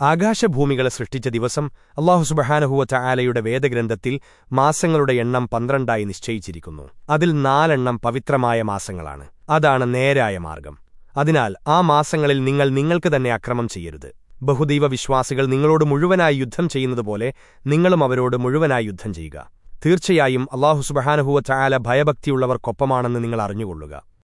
ആകാശഭൂമികളെ സൃഷ്ടിച്ച ദിവസം അള്ളാഹുസുബഹാനഹുവറ്റ ആലയുടെ വേദഗ്രന്ഥത്തിൽ മാസങ്ങളുടെ എണ്ണം പന്ത്രണ്ടായി നിശ്ചയിച്ചിരിക്കുന്നു. അതിൽ നാലെണ്ണം പവിത്രമായ മാസങ്ങളാണ്. അതാണ് നേരായ മാർഗം. അതിനാൽ ആ മാസങ്ങളിൽ നിങ്ങൾ നിങ്ങൾക്ക് തന്നെ അക്രമം ചെയ്യരുത്. ബഹുദൈവ വിശ്വാസികൾ നിങ്ങളോട് മുഴുവനായി യുദ്ധം ചെയ്യുന്നതുപോലെ നിങ്ങളും അവരോട് മുഴുവനായി യുദ്ധം ചെയ്യുക. തീർച്ചയായും അള്ളാഹുസുബഹാനഹുവറ്റ ആല ഭയഭക്തിയുള്ളവർക്കൊപ്പമാണെന്ന് നിങ്ങൾ അറിഞ്ഞുകൊള്ളുക.